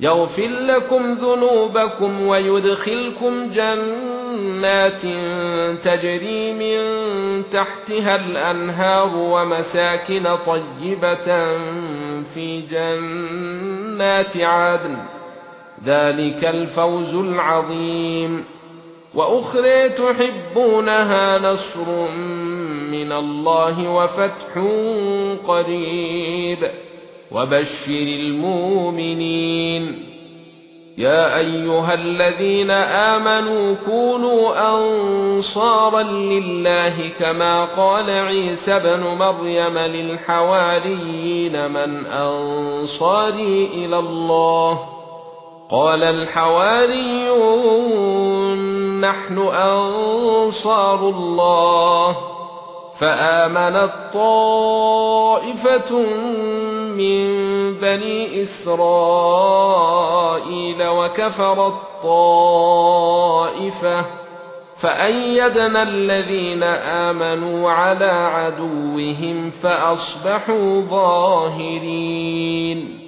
يغفر لكم ذنوبكم ويدخلكم جنات تجري من تحتها الأنهار ومساكن طيبة في جنات عدن. ذلك الفوز العظيم. وأخرى تحبونها نصر من الله وفتح قريب. وبشر المؤمنين. يا أيها الذين آمنوا كونوا أنصارا لله كما قال عيسى ابن مريم للحواريين من أنصاري إلى الله؟ قال الحواريون نحن أنصار الله. فآمنت طائفة من بني إسرائيل وكفرت طائفة فأيدنا الذين آمنوا على عدوهم فأصبحوا ظاهرين.